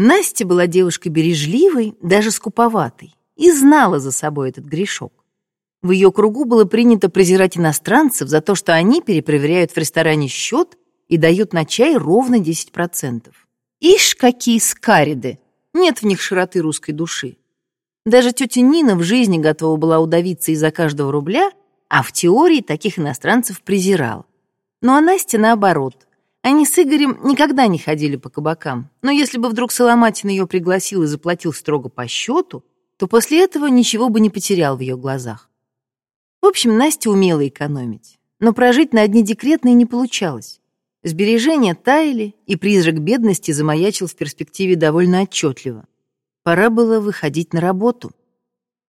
Настя была девушкой бережливой, даже скуповатой, и знала за собой этот грешок. В ее кругу было принято презирать иностранцев за то, что они перепроверяют в ресторане счет и дают на чай ровно 10%. Ишь, какие скариды! Нет в них широты русской души. Даже тетя Нина в жизни готова была удавиться из-за каждого рубля, а в теории таких иностранцев презирала. Ну а Настя наоборот. Они с Игорем никогда не ходили по кабакам, но если бы вдруг Соломатин ее пригласил и заплатил строго по счету, то после этого ничего бы не потерял в ее глазах. В общем, Настя умела экономить, но прожить на одни декретные не получалось. Сбережения таяли, и призрак бедности замаячил в перспективе довольно отчетливо. Пора было выходить на работу.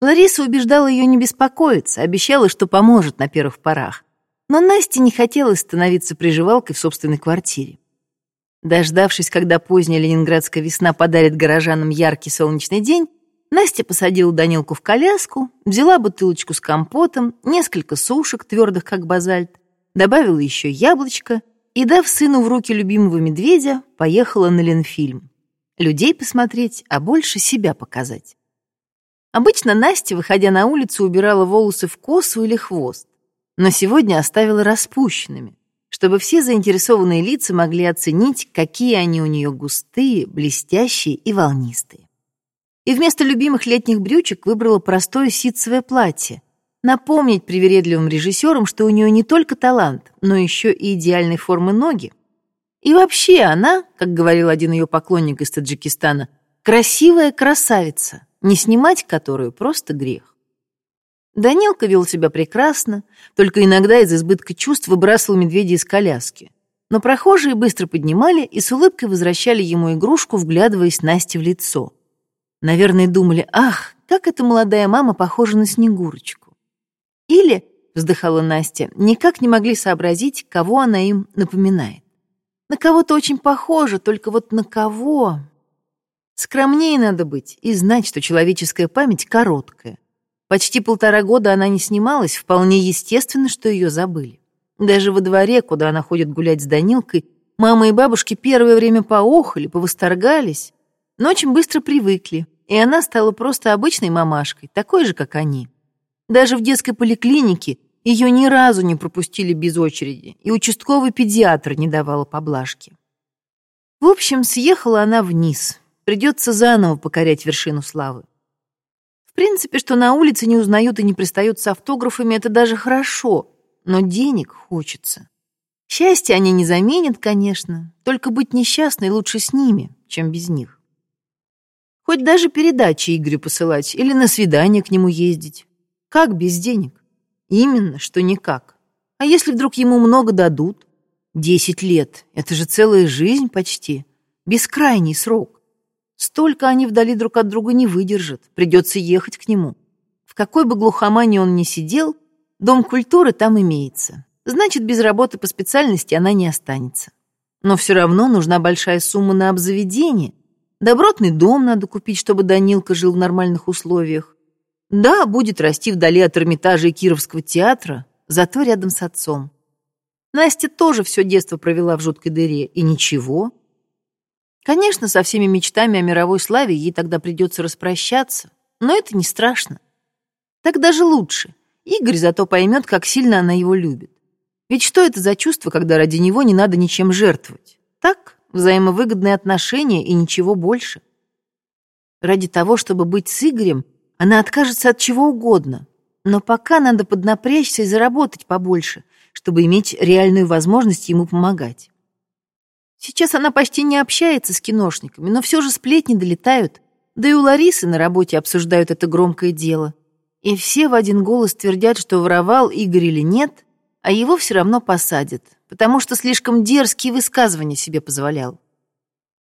Лариса убеждала ее не беспокоиться, обещала, что поможет на первых порах. Но Насте не хотелось становиться приживалкой в собственной квартире. Дождавшись, когда поздняя ленинградская весна подарит горожанам яркий солнечный день, Настя посадила Данилку в коляску, взяла бутылочку с компотом, несколько сушек, твердых как базальт, добавила еще яблочко и, дав сыну в руки любимого медведя, поехала на Ленфильм. Людей посмотреть, а больше себя показать. Обычно Настя, выходя на улицу, убирала волосы в косу или хвост но сегодня оставила распущенными, чтобы все заинтересованные лица могли оценить, какие они у нее густые, блестящие и волнистые. И вместо любимых летних брючек выбрала простое ситцевое платье, напомнить привередливым режиссерам, что у нее не только талант, но еще и идеальной формы ноги. И вообще она, как говорил один ее поклонник из Таджикистана, красивая красавица, не снимать которую просто грех. Данилка вел себя прекрасно, только иногда из избытка чувств выбрасывал медведя из коляски. Но прохожие быстро поднимали и с улыбкой возвращали ему игрушку, вглядываясь Насте в лицо. Наверное, думали, ах, как эта молодая мама похожа на Снегурочку. Или, вздыхала Настя, никак не могли сообразить, кого она им напоминает. На кого-то очень похоже, только вот на кого... Скромнее надо быть и знать, что человеческая память короткая. Почти полтора года она не снималась, вполне естественно, что ее забыли. Даже во дворе, куда она ходит гулять с Данилкой, мама и бабушки первое время поохали, повосторгались, но очень быстро привыкли, и она стала просто обычной мамашкой, такой же, как они. Даже в детской поликлинике ее ни разу не пропустили без очереди, и участковый педиатр не давала поблажки. В общем, съехала она вниз. Придется заново покорять вершину славы принципе, что на улице не узнают и не пристают с автографами, это даже хорошо, но денег хочется. Счастье они не заменят, конечно, только быть несчастной лучше с ними, чем без них. Хоть даже передачи Игорю посылать или на свидание к нему ездить. Как без денег? Именно, что никак. А если вдруг ему много дадут? Десять лет — это же целая жизнь почти. Бескрайний срок. Столько они вдали друг от друга не выдержат, придется ехать к нему. В какой бы глухомане он ни сидел, дом культуры там имеется. Значит, без работы по специальности она не останется. Но все равно нужна большая сумма на обзаведение. Добротный дом надо купить, чтобы Данилка жил в нормальных условиях. Да, будет расти вдали от Эрмитажа и Кировского театра, зато рядом с отцом. Настя тоже все детство провела в жуткой дыре, и ничего, Конечно, со всеми мечтами о мировой славе ей тогда придется распрощаться, но это не страшно. Так даже лучше. Игорь зато поймет, как сильно она его любит. Ведь что это за чувство, когда ради него не надо ничем жертвовать? Так, взаимовыгодные отношения и ничего больше. Ради того, чтобы быть с Игорем, она откажется от чего угодно. Но пока надо поднапрячься и заработать побольше, чтобы иметь реальную возможность ему помогать. Сейчас она почти не общается с киношниками, но все же сплетни долетают. Да и у Ларисы на работе обсуждают это громкое дело. И все в один голос твердят, что воровал Игорь или нет, а его все равно посадят, потому что слишком дерзкие высказывания себе позволял.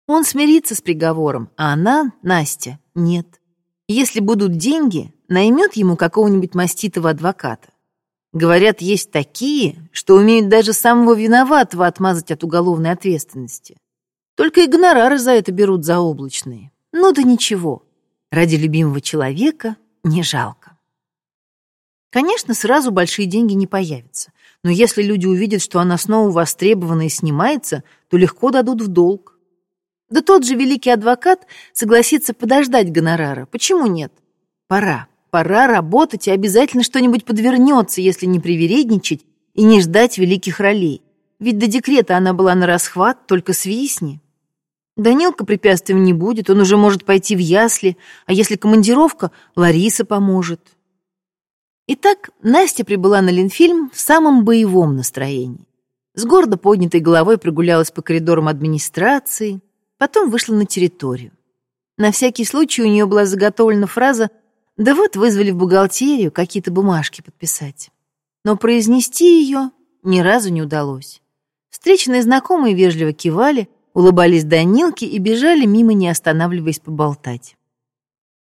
Он смирится с приговором, а она, Настя, нет. Если будут деньги, наймет ему какого-нибудь маститого адвоката. Говорят, есть такие, что умеют даже самого виноватого отмазать от уголовной ответственности. Только и за это берут заоблачные. Ну да ничего, ради любимого человека не жалко. Конечно, сразу большие деньги не появятся, но если люди увидят, что она снова востребована и снимается, то легко дадут в долг. Да тот же великий адвокат согласится подождать гонорара. Почему нет? Пора, пора работать, и обязательно что-нибудь подвернется, если не привередничать и не ждать великих ролей. Ведь до декрета она была на расхват, только свистни. Данилка препятствием не будет, он уже может пойти в ясли, а если командировка, Лариса поможет. Итак, Настя прибыла на Ленфильм в самом боевом настроении. С гордо поднятой головой прогулялась по коридорам администрации, потом вышла на территорию. На всякий случай у нее была заготовлена фраза «Да вот вызвали в бухгалтерию какие-то бумажки подписать». Но произнести ее ни разу не удалось. Встреченные знакомые вежливо кивали, улыбались Данилке и бежали мимо, не останавливаясь поболтать.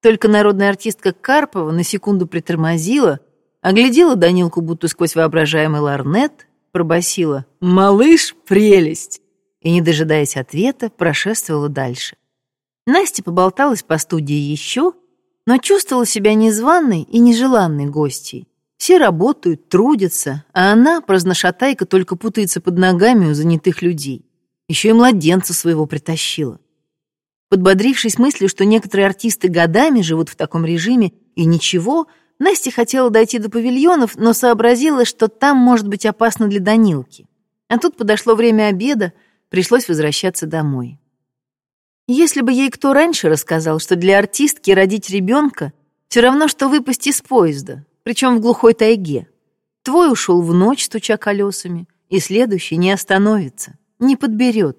Только народная артистка Карпова на секунду притормозила, оглядела Данилку будто сквозь воображаемый ларнет, пробасила «Малыш, прелесть!» и, не дожидаясь ответа, прошествовала дальше. Настя поболталась по студии еще, но чувствовала себя незваной и нежеланной гостьей. Все работают, трудятся, а она, праздношатайка, только путается под ногами у занятых людей. Еще и младенца своего притащила. Подбодрившись мыслью, что некоторые артисты годами живут в таком режиме, и ничего, Настя хотела дойти до павильонов, но сообразила, что там может быть опасно для Данилки. А тут подошло время обеда, пришлось возвращаться домой. Если бы ей кто раньше рассказал, что для артистки родить ребенка все равно, что выпасть из поезда, причем в глухой тайге. Твой ушел в ночь, стуча колесами, и следующий не остановится не подберет.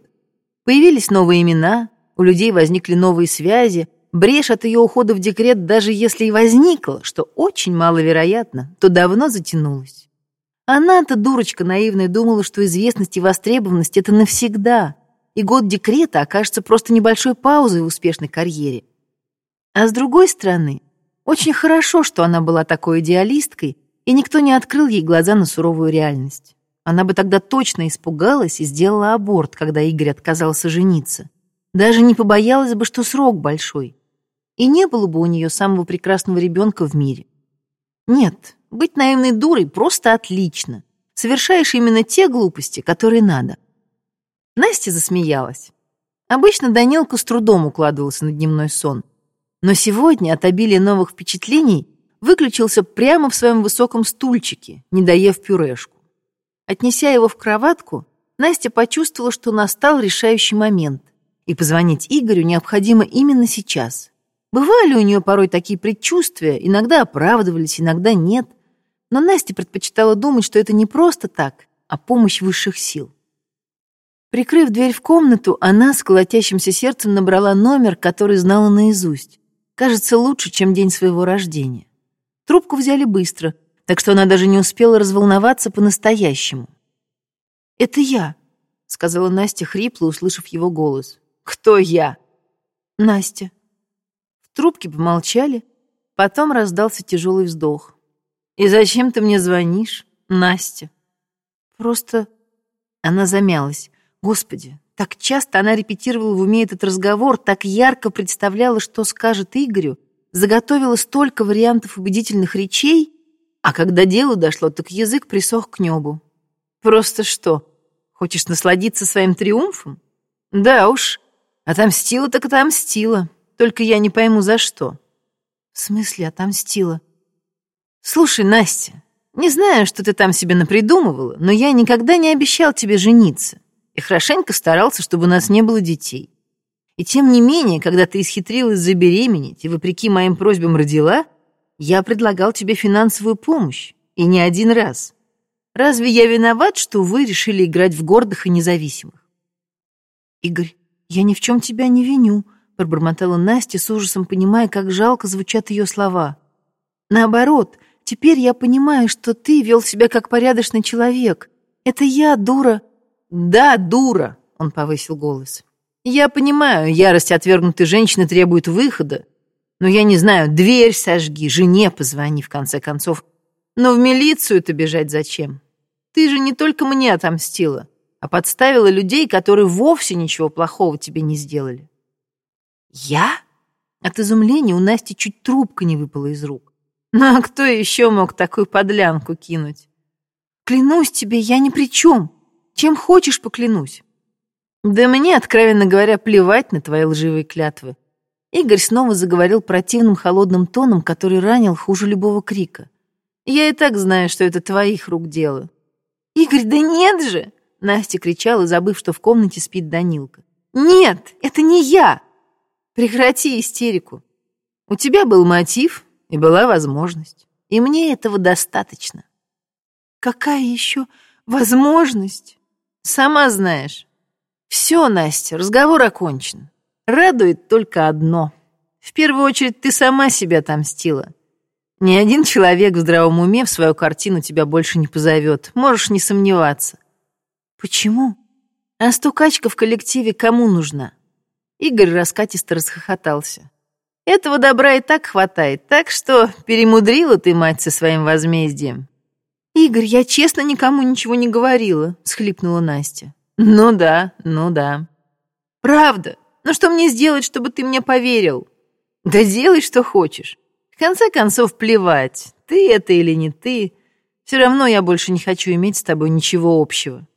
Появились новые имена, у людей возникли новые связи, брешь от ее ухода в декрет, даже если и возникла, что очень маловероятно, то давно затянулась. Она-то, дурочка наивная, думала, что известность и востребованность — это навсегда, и год декрета окажется просто небольшой паузой в успешной карьере. А с другой стороны, очень хорошо, что она была такой идеалисткой, и никто не открыл ей глаза на суровую реальность. Она бы тогда точно испугалась и сделала аборт, когда Игорь отказался жениться. Даже не побоялась бы, что срок большой. И не было бы у нее самого прекрасного ребенка в мире. Нет, быть наивной дурой просто отлично. Совершаешь именно те глупости, которые надо. Настя засмеялась. Обычно Данилка с трудом укладывался на дневной сон. Но сегодня от обилия новых впечатлений выключился прямо в своем высоком стульчике, не доев пюрешку. Отнеся его в кроватку, Настя почувствовала, что настал решающий момент, и позвонить Игорю необходимо именно сейчас. Бывали у нее порой такие предчувствия, иногда оправдывались, иногда нет, но Настя предпочитала думать, что это не просто так, а помощь высших сил. Прикрыв дверь в комнату, она с колотящимся сердцем набрала номер, который знала наизусть. Кажется, лучше, чем день своего рождения. Трубку взяли быстро — так что она даже не успела разволноваться по-настоящему. «Это я», — сказала Настя хрипло, услышав его голос. «Кто я?» «Настя». В трубке помолчали, потом раздался тяжелый вздох. «И зачем ты мне звонишь, Настя?» «Просто...» Она замялась. «Господи, так часто она репетировала в уме этот разговор, так ярко представляла, что скажет Игорю, заготовила столько вариантов убедительных речей, а когда дело дошло, так язык присох к небу. Просто что, хочешь насладиться своим триумфом? Да уж, отомстила так отомстила, только я не пойму, за что. В смысле отомстила? Слушай, Настя, не знаю, что ты там себе напридумывала, но я никогда не обещал тебе жениться и хорошенько старался, чтобы у нас не было детей. И тем не менее, когда ты исхитрилась забеременеть и, вопреки моим просьбам, родила — я предлагал тебе финансовую помощь, и не один раз. Разве я виноват, что вы решили играть в гордых и независимых? Игорь, я ни в чем тебя не виню, пробормотала Настя с ужасом, понимая, как жалко звучат ее слова. Наоборот, теперь я понимаю, что ты вел себя как порядочный человек. Это я, дура. Да, дура, он повысил голос. Я понимаю, ярость отвергнутой женщины требует выхода, ну, я не знаю, дверь сожги, жене позвони, в конце концов. Но в милицию-то бежать зачем? Ты же не только мне отомстила, а подставила людей, которые вовсе ничего плохого тебе не сделали. Я? От изумления у Насти чуть трубка не выпала из рук. Ну, а кто еще мог такую подлянку кинуть? Клянусь тебе, я ни при чем. Чем хочешь, поклянусь. Да мне, откровенно говоря, плевать на твои лживые клятвы. Игорь снова заговорил противным холодным тоном, который ранил хуже любого крика. Я и так знаю, что это твоих рук дело. Игорь, да нет же! Настя кричала, забыв, что в комнате спит Данилка. Нет, это не я! Прекрати истерику. У тебя был мотив и была возможность. И мне этого достаточно. Какая еще возможность? Сама знаешь. Все, Настя, разговор окончен. Радует только одно. В первую очередь ты сама себя отомстила. Ни один человек в здравом уме в свою картину тебя больше не позовет. Можешь не сомневаться. Почему? А стукачка в коллективе кому нужна? Игорь раскатисто расхохотался. Этого добра и так хватает, так что перемудрила ты, мать, со своим возмездием. Игорь, я честно никому ничего не говорила, схлипнула Настя. Ну да, ну да. Правда, но что мне сделать, чтобы ты мне поверил? Да делай, что хочешь. В конце концов, плевать, ты это или не ты. Все равно я больше не хочу иметь с тобой ничего общего.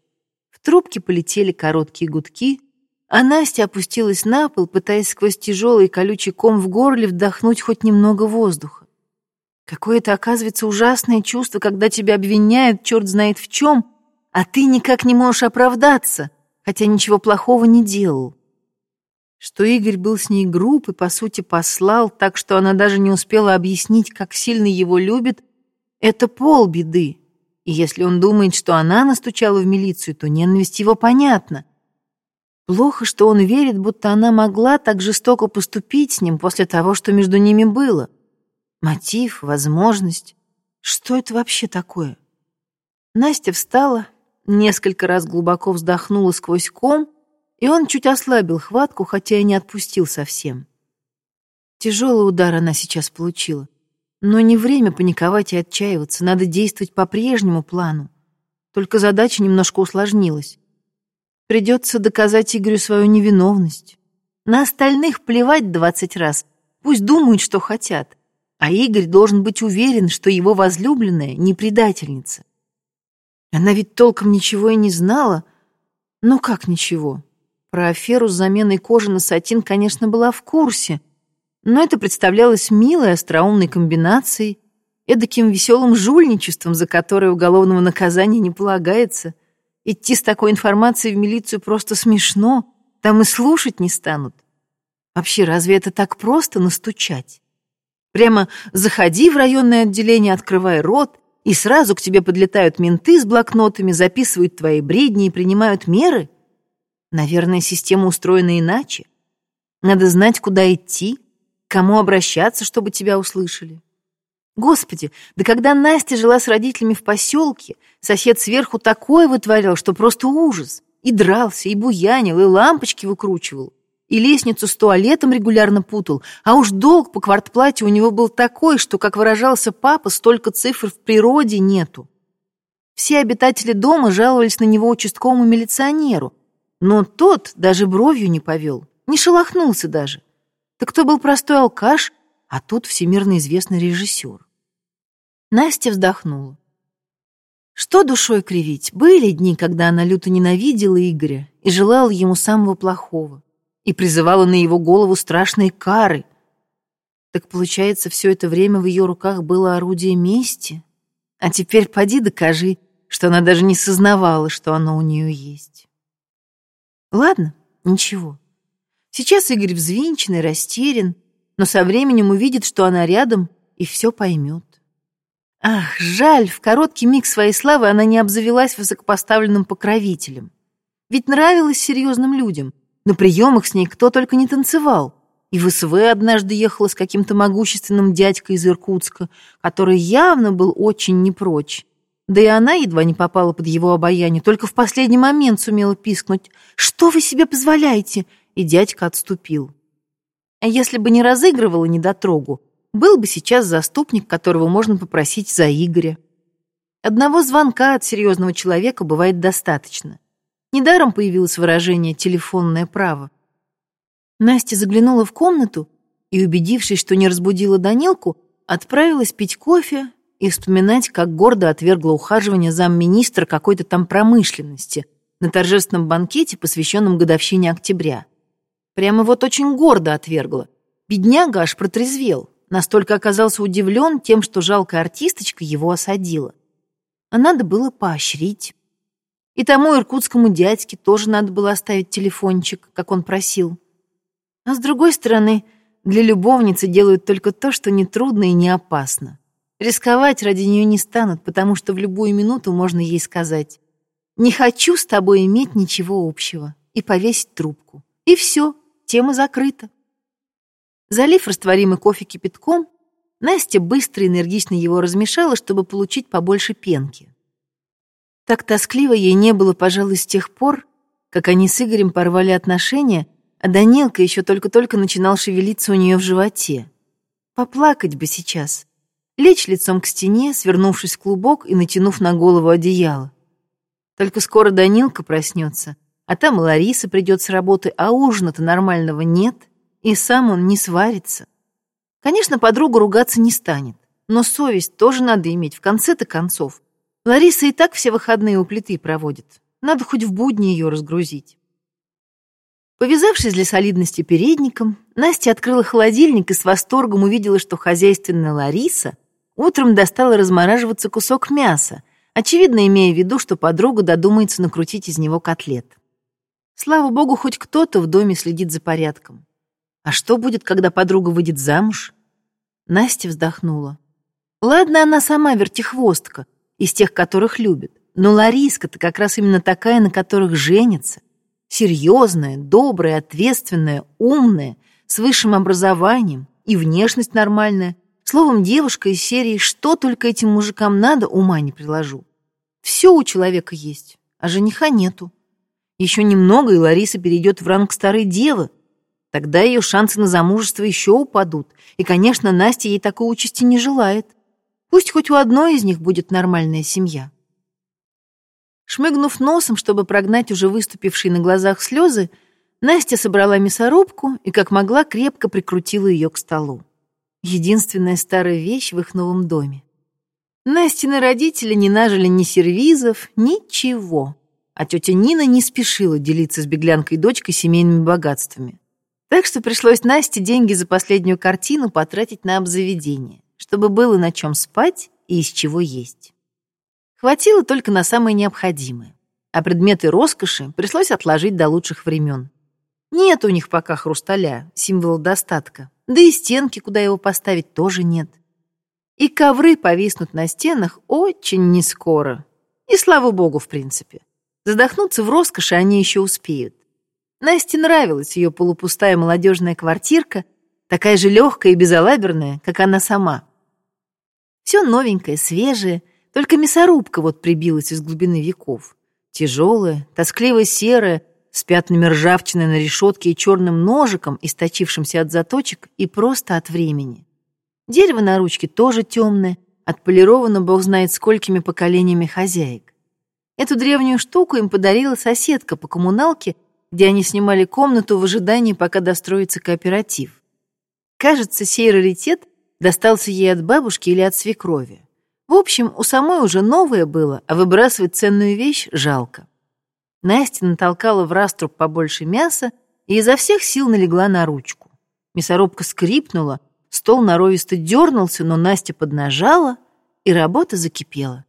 В трубке полетели короткие гудки, а Настя опустилась на пол, пытаясь сквозь тяжелый колючий ком в горле вдохнуть хоть немного воздуха. Какое-то, оказывается, ужасное чувство, когда тебя обвиняют черт знает в чем, а ты никак не можешь оправдаться, хотя ничего плохого не делал что Игорь был с ней груб и, по сути, послал, так что она даже не успела объяснить, как сильно его любит, это полбеды. И если он думает, что она настучала в милицию, то ненависть его понятна. Плохо, что он верит, будто она могла так жестоко поступить с ним после того, что между ними было. Мотив, возможность. Что это вообще такое? Настя встала, несколько раз глубоко вздохнула сквозь ком и он чуть ослабил хватку, хотя и не отпустил совсем. Тяжелый удар она сейчас получила. Но не время паниковать и отчаиваться, надо действовать по прежнему плану. Только задача немножко усложнилась. Придется доказать Игорю свою невиновность. На остальных плевать двадцать раз, пусть думают, что хотят. А Игорь должен быть уверен, что его возлюбленная не предательница. Она ведь толком ничего и не знала. Ну как ничего? Про аферу с заменой кожи на сатин, конечно, была в курсе, но это представлялось милой, остроумной комбинацией, эдаким веселым жульничеством, за которое уголовного наказания не полагается. Идти с такой информацией в милицию просто смешно, там и слушать не станут. Вообще, разве это так просто настучать? Прямо заходи в районное отделение, открывай рот, и сразу к тебе подлетают менты с блокнотами, записывают твои бредни и принимают меры — Наверное, система устроена иначе. Надо знать, куда идти, к кому обращаться, чтобы тебя услышали. Господи, да когда Настя жила с родителями в поселке, сосед сверху такое вытворял, что просто ужас. И дрался, и буянил, и лампочки выкручивал, и лестницу с туалетом регулярно путал, а уж долг по квартплате у него был такой, что, как выражался папа, столько цифр в природе нету. Все обитатели дома жаловались на него участковому милиционеру, но тот даже бровью не повел, не шелохнулся даже. Так кто был простой алкаш, а тут всемирно известный режиссер. Настя вздохнула. Что душой кривить? Были дни, когда она люто ненавидела Игоря и желала ему самого плохого, и призывала на его голову страшные кары. Так получается, все это время в ее руках было орудие мести? А теперь поди докажи, что она даже не сознавала, что оно у нее есть. Ладно, ничего. Сейчас Игорь взвинчен и растерян, но со временем увидит, что она рядом, и все поймет. Ах, жаль, в короткий миг своей славы она не обзавелась высокопоставленным покровителем. Ведь нравилась серьезным людям. На приемах с ней кто только не танцевал. И в СВ однажды ехала с каким-то могущественным дядькой из Иркутска, который явно был очень не прочь. Да и она едва не попала под его обаяние, только в последний момент сумела пискнуть. «Что вы себе позволяете?» И дядька отступил. А если бы не разыгрывала недотрогу, был бы сейчас заступник, которого можно попросить за Игоря. Одного звонка от серьезного человека бывает достаточно. Недаром появилось выражение «телефонное право». Настя заглянула в комнату и, убедившись, что не разбудила Данилку, отправилась пить кофе и вспоминать, как гордо отвергла ухаживание замминистра какой-то там промышленности, на торжественном банкете, посвященном годовщине октября. Прямо вот очень гордо отвергла. Бедняга аж протрезвел, настолько оказался удивлен тем, что жалкая артисточка его осадила. А надо было поощрить. И тому иркутскому дядьке тоже надо было оставить телефончик, как он просил. А с другой стороны, для любовницы делают только то, что нетрудно и не опасно. Рисковать ради нее не станут, потому что в любую минуту можно ей сказать «Не хочу с тобой иметь ничего общего» и повесить трубку. И все, тема закрыта. Залив растворимый кофе кипятком, Настя быстро и энергично его размешала, чтобы получить побольше пенки. Так тоскливо ей не было, пожалуй, с тех пор, как они с Игорем порвали отношения, а Данилка еще только-только начинал шевелиться у нее в животе. Поплакать бы сейчас. Лечь лицом к стене, свернувшись в клубок и натянув на голову одеяло. Только скоро Данилка проснется, а там и Лариса придет с работы, а ужина-то нормального нет, и сам он не сварится. Конечно, подруга ругаться не станет, но совесть тоже надо иметь в конце-то концов. Лариса и так все выходные у плиты проводит. Надо хоть в будни ее разгрузить. Повязавшись для солидности передником, Настя открыла холодильник и с восторгом увидела, что хозяйственная Лариса утром достала размораживаться кусок мяса, очевидно имея в виду, что подруга додумается накрутить из него котлет. Слава богу, хоть кто-то в доме следит за порядком. А что будет, когда подруга выйдет замуж? Настя вздохнула. Ладно, она сама вертихвостка, из тех, которых любит. Но Лариска-то как раз именно такая, на которых женится. Серьезная, добрая, ответственная, умная, с высшим образованием и внешность нормальная. Словом, девушка из серии «Что только этим мужикам надо, ума не приложу». Все у человека есть, а жениха нету. Еще немного, и Лариса перейдет в ранг старой девы. Тогда ее шансы на замужество еще упадут. И, конечно, Настя ей такой участи не желает. Пусть хоть у одной из них будет нормальная семья. Шмыгнув носом, чтобы прогнать уже выступившие на глазах слезы, Настя собрала мясорубку и, как могла, крепко прикрутила ее к столу. Единственная старая вещь в их новом доме. Настины родители не нажили ни сервизов, ничего. А тетя Нина не спешила делиться с беглянкой дочкой семейными богатствами. Так что пришлось Насте деньги за последнюю картину потратить на обзаведение чтобы было на чем спать и из чего есть. Хватило только на самое необходимое, а предметы роскоши пришлось отложить до лучших времен. Нет у них пока хрусталя, символ достатка, да и стенки, куда его поставить, тоже нет. И ковры повиснут на стенах очень нескоро. И слава богу, в принципе. Задохнуться в роскоши они еще успеют. Насте нравилась ее полупустая молодежная квартирка, такая же легкая и безалаберная, как она сама. Все новенькое, свежее, только мясорубка вот прибилась из глубины веков. Тяжелая, тоскливо серая, с пятнами ржавчины на решетке и черным ножиком, источившимся от заточек и просто от времени. Дерево на ручке тоже темное, отполировано бог знает сколькими поколениями хозяек. Эту древнюю штуку им подарила соседка по коммуналке, где они снимали комнату в ожидании, пока достроится кооператив. Кажется, сей раритет достался ей от бабушки или от свекрови. В общем, у самой уже новое было, а выбрасывать ценную вещь жалко. Настя натолкала в раструб побольше мяса и изо всех сил налегла на ручку. Мясорубка скрипнула, стол норовисто дернулся, но Настя поднажала, и работа закипела.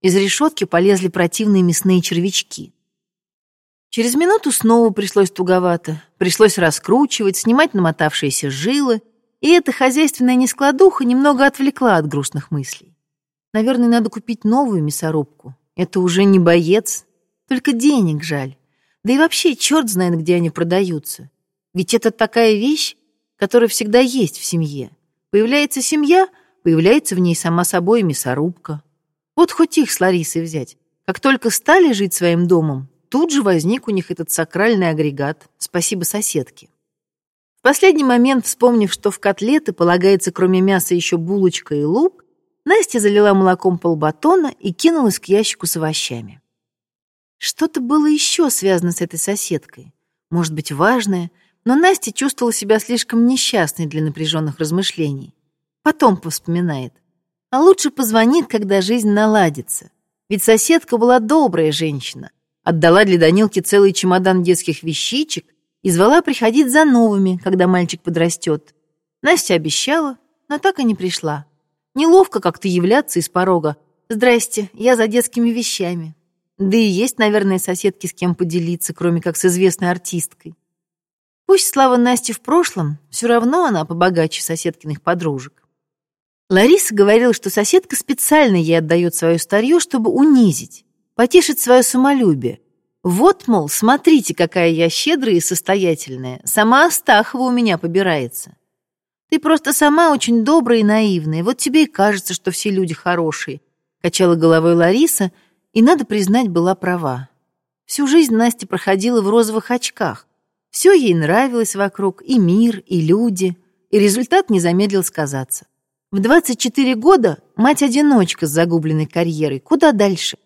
Из решетки полезли противные мясные червячки. Через минуту снова пришлось туговато. Пришлось раскручивать, снимать намотавшиеся жилы, и эта хозяйственная нескладуха немного отвлекла от грустных мыслей. Наверное, надо купить новую мясорубку. Это уже не боец, только денег жаль. Да и вообще, черт знает, где они продаются. Ведь это такая вещь, которая всегда есть в семье. Появляется семья, появляется в ней сама собой мясорубка. Вот хоть их с Ларисой взять. Как только стали жить своим домом, тут же возник у них этот сакральный агрегат. Спасибо соседке. В последний момент, вспомнив, что в котлеты полагается кроме мяса еще булочка и лук, Настя залила молоком полбатона и кинулась к ящику с овощами. Что-то было еще связано с этой соседкой. Может быть, важное, но Настя чувствовала себя слишком несчастной для напряженных размышлений. Потом повспоминает. А лучше позвонит, когда жизнь наладится. Ведь соседка была добрая женщина, отдала для Данилки целый чемодан детских вещичек и звала приходить за новыми, когда мальчик подрастет. Настя обещала, но так и не пришла. Неловко как-то являться из порога. «Здрасте, я за детскими вещами». Да и есть, наверное, соседки с кем поделиться, кроме как с известной артисткой. Пусть слава Насти в прошлом, все равно она побогаче соседкиных подружек. Лариса говорила, что соседка специально ей отдает свое старье, чтобы унизить, потешить свое самолюбие. Вот, мол, смотрите, какая я щедрая и состоятельная. Сама Астахова у меня побирается. Ты просто сама очень добрая и наивная. Вот тебе и кажется, что все люди хорошие. Качала головой Лариса, и, надо признать, была права. Всю жизнь Настя проходила в розовых очках. Все ей нравилось вокруг, и мир, и люди, и результат не замедлил сказаться. В 24 года мать-одиночка с загубленной карьерой. Куда дальше?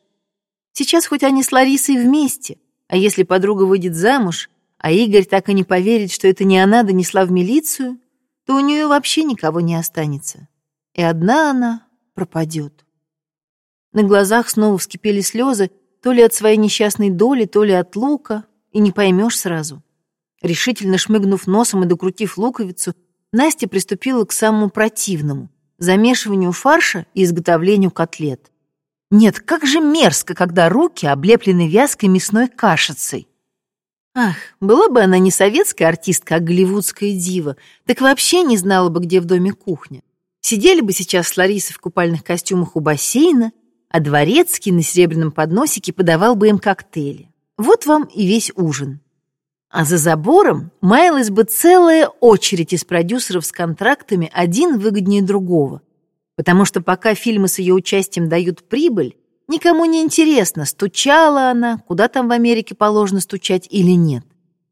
Сейчас хоть они с Ларисой вместе, а если подруга выйдет замуж, а Игорь так и не поверит, что это не она донесла в милицию, то у нее вообще никого не останется. И одна она пропадет. На глазах снова вскипели слезы, то ли от своей несчастной доли, то ли от лука, и не поймешь сразу. Решительно шмыгнув носом и докрутив луковицу, Настя приступила к самому противному — замешиванию фарша и изготовлению котлет. Нет, как же мерзко, когда руки облеплены вязкой мясной кашицей. Ах, была бы она не советская артистка, а голливудская дива, так вообще не знала бы, где в доме кухня. Сидели бы сейчас с Ларисой в купальных костюмах у бассейна, а дворецкий на серебряном подносике подавал бы им коктейли. Вот вам и весь ужин. А за забором маялась бы целая очередь из продюсеров с контрактами, один выгоднее другого. Потому что пока фильмы с ее участием дают прибыль, никому не интересно, стучала она, куда там в Америке положено стучать или нет.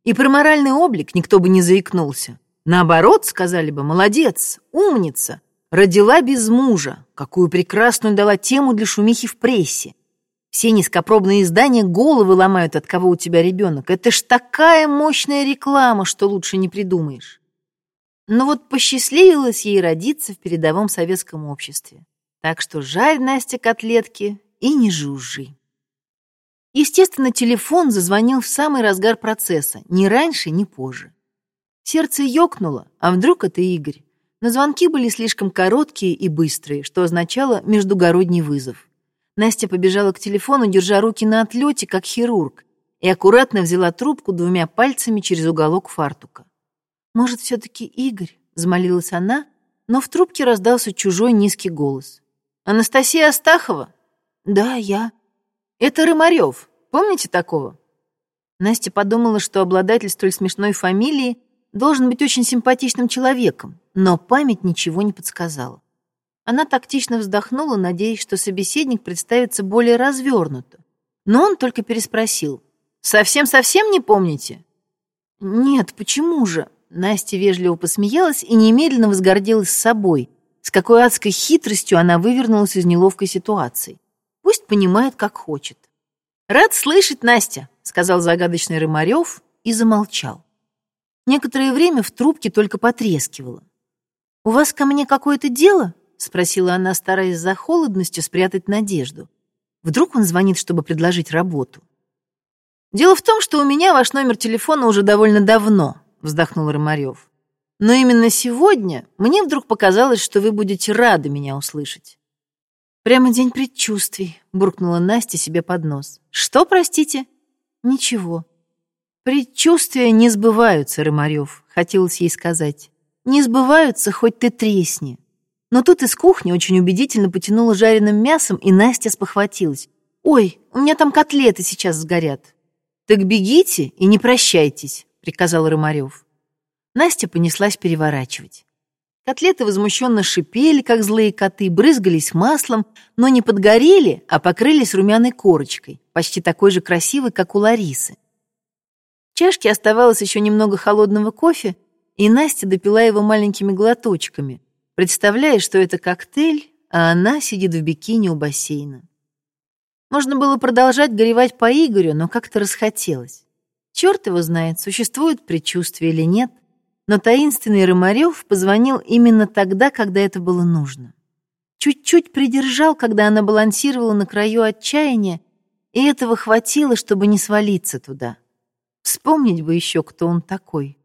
И про моральный облик никто бы не заикнулся. Наоборот, сказали бы, молодец, умница, Родила без мужа. Какую прекрасную дала тему для шумихи в прессе. Все низкопробные издания головы ломают, от кого у тебя ребенок. Это ж такая мощная реклама, что лучше не придумаешь. Но вот посчастливилось ей родиться в передовом советском обществе. Так что жарь, Настя, котлетки и не жужжи. Естественно, телефон зазвонил в самый разгар процесса, ни раньше, ни позже. Сердце ёкнуло, а вдруг это Игорь? Но звонки были слишком короткие и быстрые, что означало междугородний вызов. Настя побежала к телефону, держа руки на отлете, как хирург, и аккуратно взяла трубку двумя пальцами через уголок фартука. «Может, все-таки Игорь?» — взмолилась она, но в трубке раздался чужой низкий голос. «Анастасия Астахова?» «Да, я». «Это Рымарев. Помните такого?» Настя подумала, что обладатель столь смешной фамилии должен быть очень симпатичным человеком, но память ничего не подсказала. Она тактично вздохнула, надеясь, что собеседник представится более развернуто. Но он только переспросил. «Совсем-совсем не помните?» «Нет, почему же?» Настя вежливо посмеялась и немедленно возгордилась собой. С какой адской хитростью она вывернулась из неловкой ситуации. Пусть понимает, как хочет. «Рад слышать, Настя», — сказал загадочный Рымарев и замолчал. Некоторое время в трубке только потрескивало. «У вас ко мне какое-то дело?» — спросила она, стараясь за холодностью спрятать надежду. Вдруг он звонит, чтобы предложить работу. «Дело в том, что у меня ваш номер телефона уже довольно давно», — вздохнул Ромарев. «Но именно сегодня мне вдруг показалось, что вы будете рады меня услышать». «Прямо день предчувствий», — буркнула Настя себе под нос. «Что, простите?» «Ничего». «Предчувствия не сбываются, Рымарев», — хотелось ей сказать. «Не сбываются, хоть ты тресни». Но тут из кухни очень убедительно потянуло жареным мясом, и Настя спохватилась. «Ой, у меня там котлеты сейчас сгорят». «Так бегите и не прощайтесь», — приказал Рымарев. Настя понеслась переворачивать. Котлеты возмущенно шипели, как злые коты, брызгались маслом, но не подгорели, а покрылись румяной корочкой, почти такой же красивой, как у Ларисы чашке оставалось еще немного холодного кофе, и Настя допила его маленькими глоточками, представляя, что это коктейль, а она сидит в бикини у бассейна. Можно было продолжать горевать по Игорю, но как-то расхотелось. Черт его знает, существует предчувствие или нет, но таинственный Рымарев позвонил именно тогда, когда это было нужно. Чуть-чуть придержал, когда она балансировала на краю отчаяния, и этого хватило, чтобы не свалиться туда. Вспомнить бы еще, кто он такой.